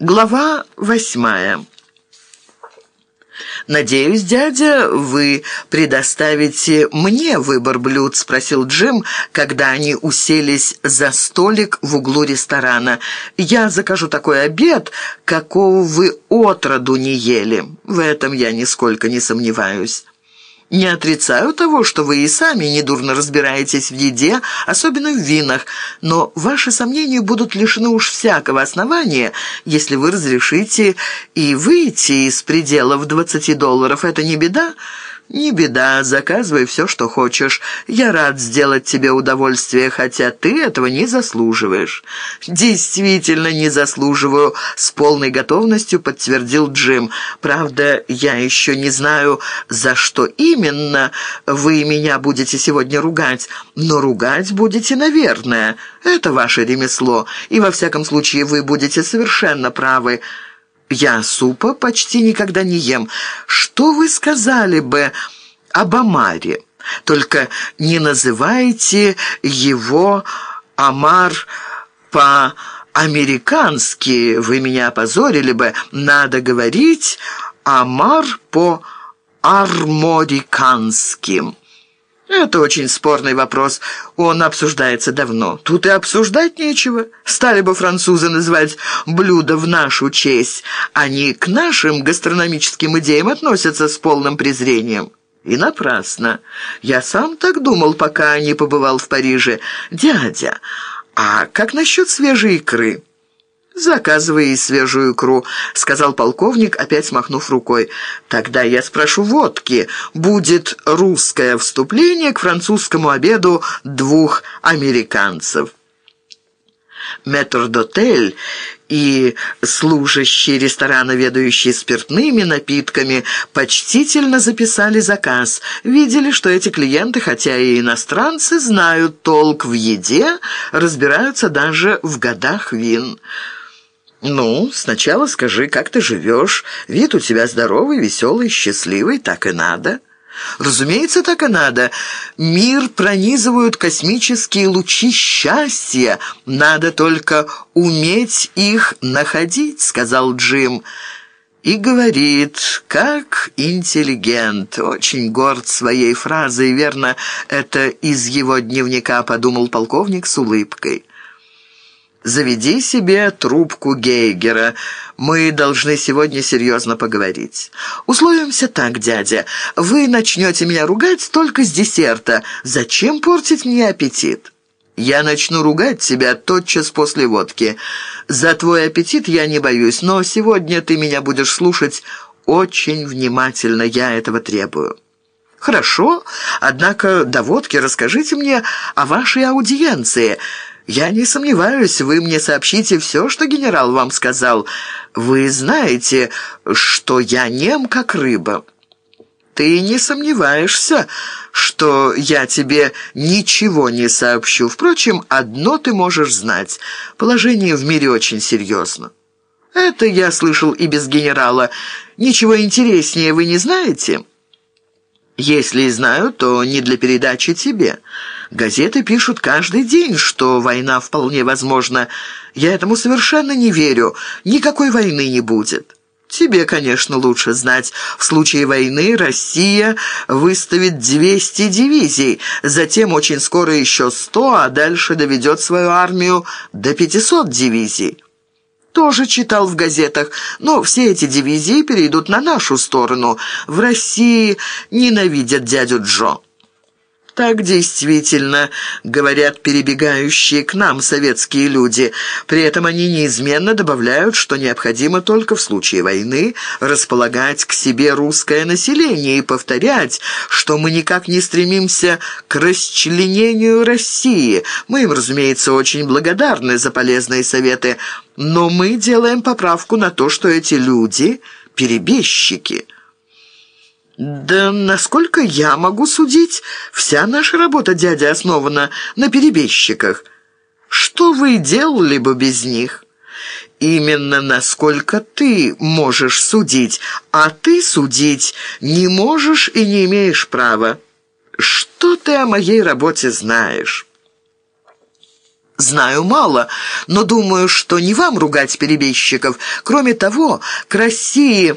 Глава восьмая. «Надеюсь, дядя, вы предоставите мне выбор блюд?» — спросил Джим, когда они уселись за столик в углу ресторана. «Я закажу такой обед, какого вы отроду не ели. В этом я нисколько не сомневаюсь». Не отрицаю того, что вы и сами недурно разбираетесь в еде, особенно в винах, но ваши сомнения будут лишены уж всякого основания, если вы разрешите и выйти из пределов 20 долларов. Это не беда?» «Не беда, заказывай все, что хочешь. Я рад сделать тебе удовольствие, хотя ты этого не заслуживаешь». «Действительно не заслуживаю», — с полной готовностью подтвердил Джим. «Правда, я еще не знаю, за что именно вы меня будете сегодня ругать, но ругать будете, наверное. Это ваше ремесло, и во всяком случае вы будете совершенно правы». «Я супа почти никогда не ем. Что вы сказали бы об Амаре? Только не называйте его Амар по-американски. Вы меня опозорили бы. Надо говорить Амар по-арморикански». Это очень спорный вопрос. Он обсуждается давно. Тут и обсуждать нечего. Стали бы французы называть блюдо в нашу честь. Они к нашим гастрономическим идеям относятся с полным презрением. И напрасно. Я сам так думал, пока не побывал в Париже. Дядя, а как насчет свежей икры?» «Заказывай свежую икру», — сказал полковник, опять махнув рукой. «Тогда я спрошу водки. Будет русское вступление к французскому обеду двух американцев». Метрдотель и служащий ресторана, ведающий спиртными напитками, почтительно записали заказ. Видели, что эти клиенты, хотя и иностранцы, знают толк в еде, разбираются даже в годах вин. «Ну, сначала скажи, как ты живешь. Вид у тебя здоровый, веселый, счастливый, так и надо». «Разумеется, так и надо. Мир пронизывают космические лучи счастья. Надо только уметь их находить», — сказал Джим. И говорит, как интеллигент, очень горд своей фразой, верно, это из его дневника, подумал полковник с улыбкой. Заведи себе трубку Гейгера. Мы должны сегодня серьезно поговорить. Условимся так, дядя. Вы начнете меня ругать только с десерта. Зачем портить мне аппетит? Я начну ругать тебя тотчас после водки. За твой аппетит я не боюсь, но сегодня ты меня будешь слушать очень внимательно. Я этого требую». «Хорошо, однако до водки расскажите мне о вашей аудиенции». «Я не сомневаюсь, вы мне сообщите все, что генерал вам сказал. Вы знаете, что я нем, как рыба». «Ты не сомневаешься, что я тебе ничего не сообщу. Впрочем, одно ты можешь знать. Положение в мире очень серьезно». «Это я слышал и без генерала. Ничего интереснее вы не знаете?» «Если и знаю, то не для передачи тебе». Газеты пишут каждый день, что война вполне возможна. Я этому совершенно не верю. Никакой войны не будет. Тебе, конечно, лучше знать. В случае войны Россия выставит 200 дивизий, затем очень скоро еще 100, а дальше доведет свою армию до 500 дивизий. Тоже читал в газетах, но все эти дивизии перейдут на нашу сторону. В России ненавидят дядю Джо. Так действительно говорят перебегающие к нам советские люди. При этом они неизменно добавляют, что необходимо только в случае войны располагать к себе русское население и повторять, что мы никак не стремимся к расчленению России. Мы им, разумеется, очень благодарны за полезные советы, но мы делаем поправку на то, что эти люди – перебежчики – «Да насколько я могу судить, вся наша работа, дядя, основана на перебежчиках. Что вы делали бы без них?» «Именно насколько ты можешь судить, а ты судить не можешь и не имеешь права. Что ты о моей работе знаешь?» Знаю мало, но думаю, что не вам ругать перебежчиков. Кроме того, к России